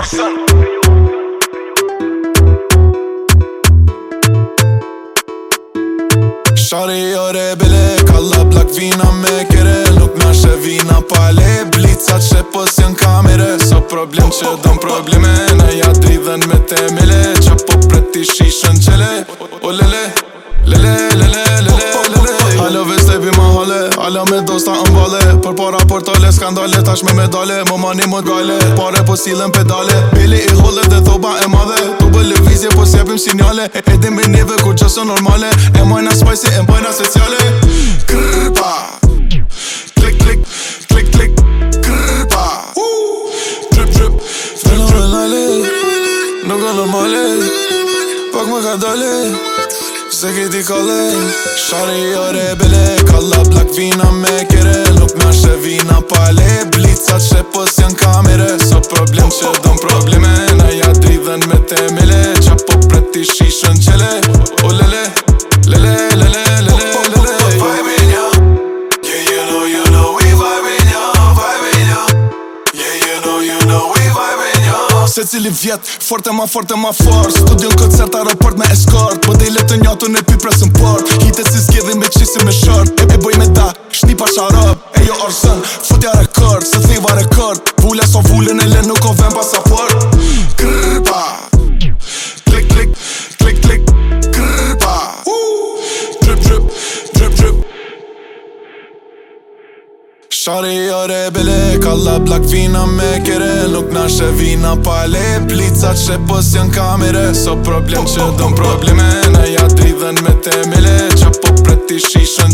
Yorkson Shari ore bile, kalla plak vina me kere Nuk në shë vina pale, blicat shë pos jën So problem që dëm probleme, në ja dridhen me temele Që po preti shishën qele, o lele, lele, lele Dalla me dosta vale Për para po për tale skandale Tash me medale Më mani më gale Pare po s'ilën pedale Bili i hullet dhe thoba e madhe Tu bë levizje po sjepim sinjale Edim me njeve ku qësë normale E majna spajsi e majna speciale Krrpa Klik klik Klik klik Krrpa uh! Trip trip Trip trip Nuk e normale Pak më ka dale Nuk e Se këti kole Shari jo rebele Kalla blak vina me kere Nuk me ashe vina pale Blicat që pës janë kamere So problem që don probleme Na ja dridhen me temele Qa po preti shishën qele O lele Lele lele lele lele Vibe in Yeah you know you know we vibe in ya Vibe in Yeah you know you know we vibe in ya Se cili vjet Forte ma forte ma fort Studion koncert aeroport me escort Gjile të njotën e pi së përë Hite si zgjedi me qisi me shërë E, e bëj me ta, shni pa sharëb E jo orëzën, futja rekord Se thiva rekord Vule so vullin e le nuk ove Shari o rebele, Kalla blak vina me kere Nuk na shë vina pa le, plicat pos janë kamere So problem që dëm probleme, na ja dridhen me temele Qa po preti shishën